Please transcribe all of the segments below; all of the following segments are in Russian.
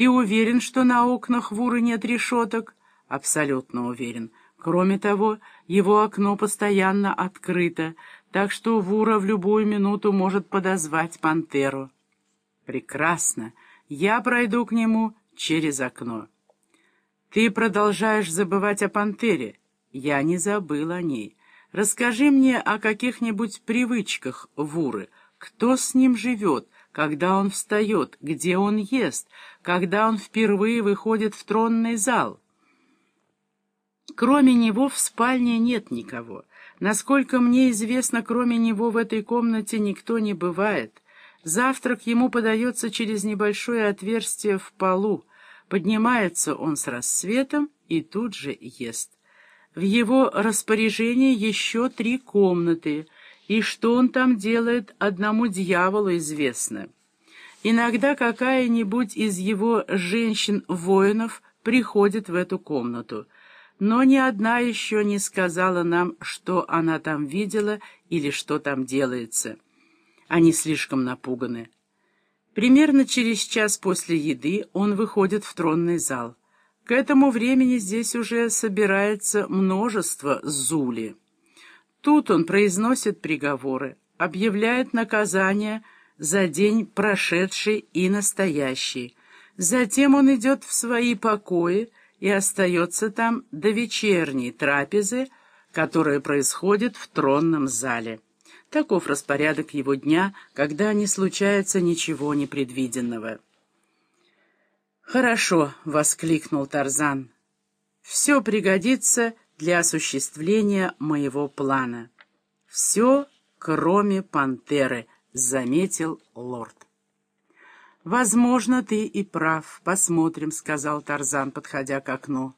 Ты уверен, что на окнах Вуры нет решеток? Абсолютно уверен. Кроме того, его окно постоянно открыто, так что Вура в любую минуту может подозвать пантеру. Прекрасно. Я пройду к нему через окно. Ты продолжаешь забывать о пантере. Я не забыл о ней. Расскажи мне о каких-нибудь привычках Вуры. Кто с ним живет, когда он встает, где он ест, когда он впервые выходит в тронный зал. Кроме него в спальне нет никого. Насколько мне известно, кроме него в этой комнате никто не бывает. Завтрак ему подается через небольшое отверстие в полу. Поднимается он с рассветом и тут же ест. В его распоряжении еще три комнаты, и что он там делает, одному дьяволу известно. Иногда какая-нибудь из его женщин-воинов приходит в эту комнату, но ни одна еще не сказала нам, что она там видела или что там делается. Они слишком напуганы. Примерно через час после еды он выходит в тронный зал. К этому времени здесь уже собирается множество зули. Тут он произносит приговоры, объявляет наказание за день прошедший и настоящий. Затем он идет в свои покои и остается там до вечерней трапезы, которая происходит в тронном зале. Таков распорядок его дня, когда не случается ничего непредвиденного. «Хорошо», — воскликнул Тарзан. «Все пригодится для осуществления моего плана. Все, кроме пантеры», — заметил лорд. «Возможно, ты и прав. Посмотрим», — сказал Тарзан, подходя к окну.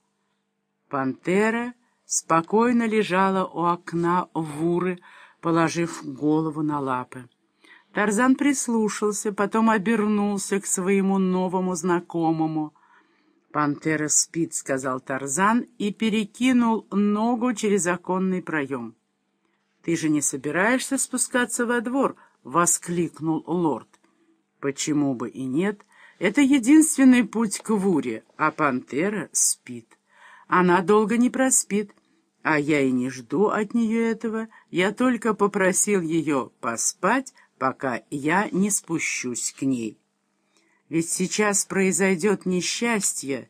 Пантера спокойно лежала у окна Вуры, положив голову на лапы. Тарзан прислушался, потом обернулся к своему новому знакомому. «Пантера спит», — сказал Тарзан и перекинул ногу через оконный проем. «Ты же не собираешься спускаться во двор?» — воскликнул лорд. «Почему бы и нет? Это единственный путь к Вуре, а пантера спит. Она долго не проспит, а я и не жду от нее этого. Я только попросил ее поспать, пока я не спущусь к ней. Ведь сейчас произойдет несчастье,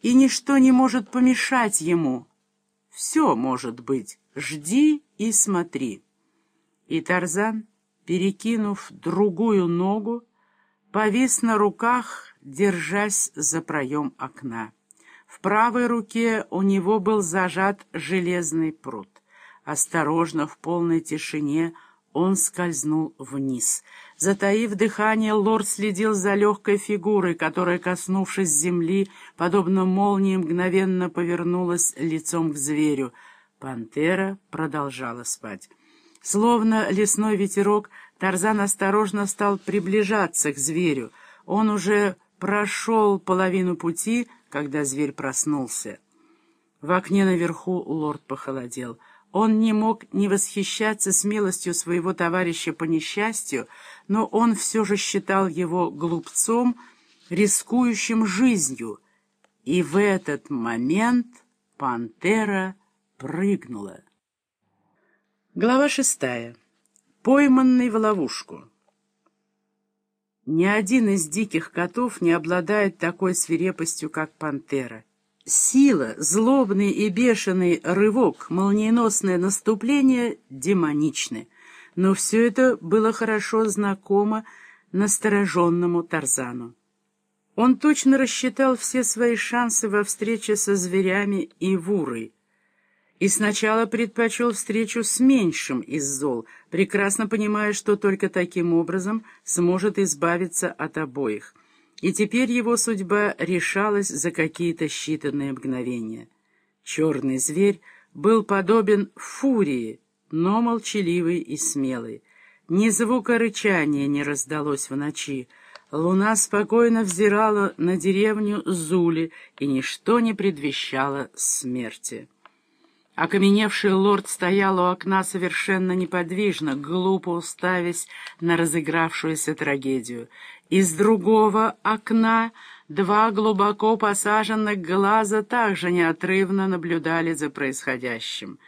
и ничто не может помешать ему. Все может быть, жди и смотри. И Тарзан, перекинув другую ногу, повис на руках, держась за проем окна. В правой руке у него был зажат железный пруд. Осторожно, в полной тишине, он скользнул вниз. Затаив дыхание, лорд следил за легкой фигурой, которая, коснувшись земли, подобно молнии, мгновенно повернулась лицом к зверю. Пантера продолжала спать. Словно лесной ветерок, Тарзан осторожно стал приближаться к зверю. Он уже прошел половину пути, когда зверь проснулся. В окне наверху лорд похолодел — он не мог не восхищаться смелостью своего товарища по несчастью, но он все же считал его глупцом, рискующим жизнью. И в этот момент пантера прыгнула. Глава шестая. Пойманный в ловушку. Ни один из диких котов не обладает такой свирепостью, как пантера. Сила, злобный и бешеный рывок, молниеносное наступление демоничны. Но все это было хорошо знакомо настороженному Тарзану. Он точно рассчитал все свои шансы во встрече со зверями и вурой. И сначала предпочел встречу с меньшим из зол, прекрасно понимая, что только таким образом сможет избавиться от обоих — и теперь его судьба решалась за какие-то считанные мгновения. Черный зверь был подобен фурии, но молчаливый и смелый. Ни звука рычания не раздалось в ночи. Луна спокойно взирала на деревню Зули, и ничто не предвещало смерти. Окаменевший лорд стоял у окна совершенно неподвижно, глупо уставясь на разыгравшуюся трагедию. Из другого окна два глубоко посаженных глаза также неотрывно наблюдали за происходящим.